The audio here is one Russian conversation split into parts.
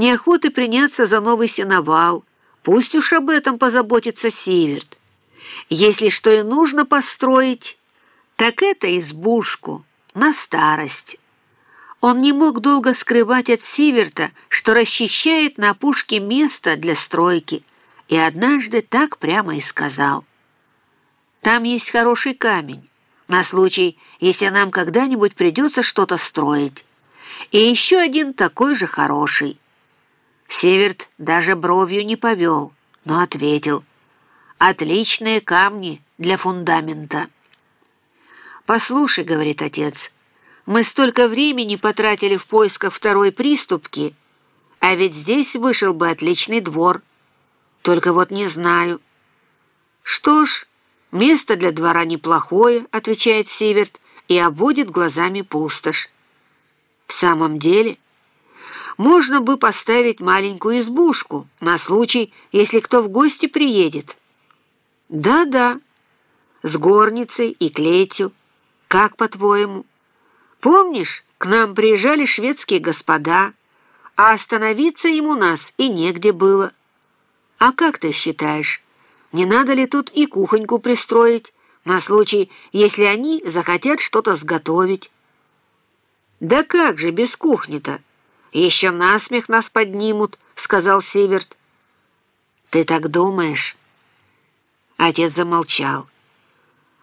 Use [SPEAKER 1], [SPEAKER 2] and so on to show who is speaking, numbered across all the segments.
[SPEAKER 1] неохоты приняться за новый сеновал. Пусть уж об этом позаботится Сиверт. Если что и нужно построить, так это избушку на старость. Он не мог долго скрывать от Сиверта, что расчищает на опушке место для стройки, и однажды так прямо и сказал. «Там есть хороший камень, на случай, если нам когда-нибудь придется что-то строить. И еще один такой же хороший». Северт даже бровью не повел, но ответил. «Отличные камни для фундамента». «Послушай», — говорит отец, — мы столько времени потратили в поисках второй приступки, а ведь здесь вышел бы отличный двор. Только вот не знаю. Что ж, место для двора неплохое, отвечает Северт, и обводит глазами пустошь. В самом деле, можно бы поставить маленькую избушку на случай, если кто в гости приедет. Да-да, с горницей и клетью. Как, по-твоему? Помнишь, к нам приезжали шведские господа, а остановиться им у нас и негде было. А как ты считаешь, не надо ли тут и кухоньку пристроить, на случай, если они захотят что-то сготовить? Да как же без кухни-то? Еще насмех нас поднимут, сказал Северт. Ты так думаешь? Отец замолчал.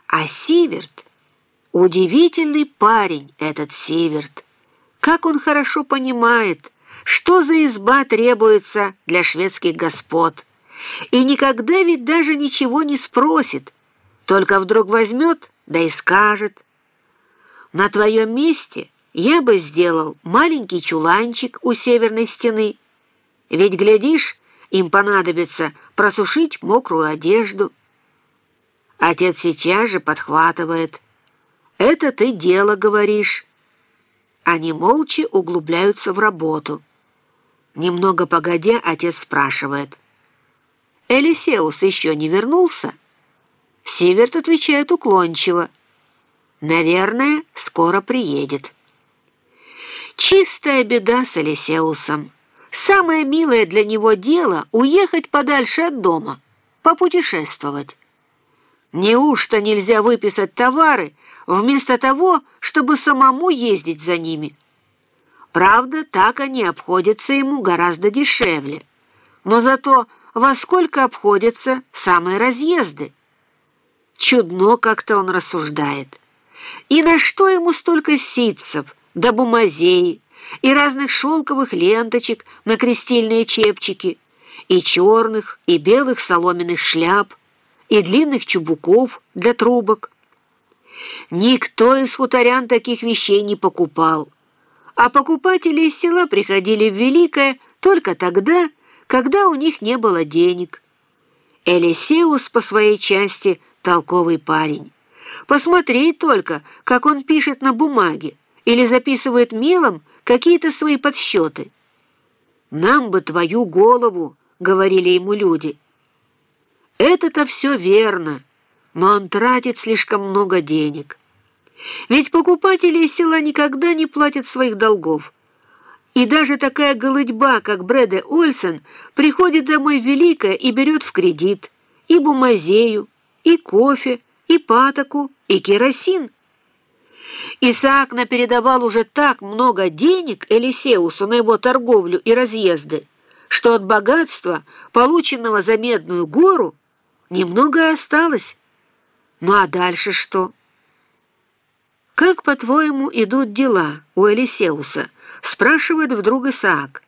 [SPEAKER 1] А Сиверт Удивительный парень этот Северт. Как он хорошо понимает, что за изба требуется для шведских господ. И никогда ведь даже ничего не спросит, только вдруг возьмет, да и скажет. На твоем месте я бы сделал маленький чуланчик у северной стены. Ведь, глядишь, им понадобится просушить мокрую одежду. Отец сейчас же подхватывает – это ты дело говоришь. Они молча углубляются в работу. Немного погодя, отец спрашивает. Элисеус еще не вернулся? Северт отвечает уклончиво. Наверное, скоро приедет. Чистая беда с Элисеусом. Самое милое для него дело — уехать подальше от дома, попутешествовать. Неужто нельзя выписать товары, вместо того, чтобы самому ездить за ними. Правда, так они обходятся ему гораздо дешевле. Но зато во сколько обходятся самые разъезды? Чудно как-то он рассуждает. И на что ему столько ситцев, да бумазей, и разных шелковых ленточек на крестильные чепчики, и черных, и белых соломенных шляп, и длинных чубуков для трубок, Никто из хуторян таких вещей не покупал, а покупатели из села приходили в Великое только тогда, когда у них не было денег. Элисеус по своей части толковый парень. Посмотри только, как он пишет на бумаге или записывает мелом какие-то свои подсчеты. «Нам бы твою голову», — говорили ему люди. «Это-то все верно» но он тратит слишком много денег. Ведь покупатели из села никогда не платят своих долгов. И даже такая голыдьба, как Брэде Ольсен, приходит домой великая и берет в кредит и бумазею, и кофе, и патоку, и керосин. Исаак напередавал уже так много денег Элисеусу на его торговлю и разъезды, что от богатства, полученного за Медную гору, немного осталось. Ну а дальше что? «Как, по-твоему, идут дела у Элисеуса?» — спрашивает вдруг Исаак.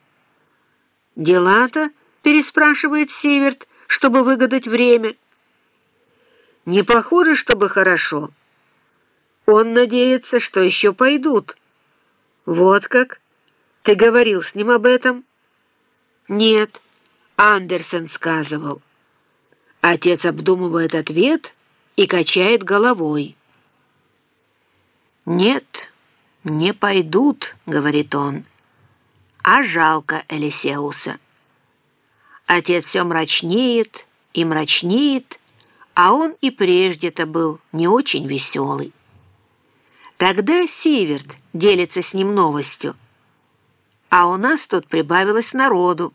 [SPEAKER 1] «Дела-то?» — переспрашивает Северт, чтобы выгадать время. «Не похоже, чтобы хорошо. Он надеется, что еще пойдут». «Вот как? Ты говорил с ним об этом?» «Нет», — Андерсон сказывал. Отец обдумывает ответ — и качает головой. «Нет, не пойдут», — говорит он, — «а жалко Элисеуса». Отец все мрачнеет и мрачнеет, а он и прежде-то был не очень веселый. Тогда Сиверт делится с ним новостью. а у нас тут прибавилось народу.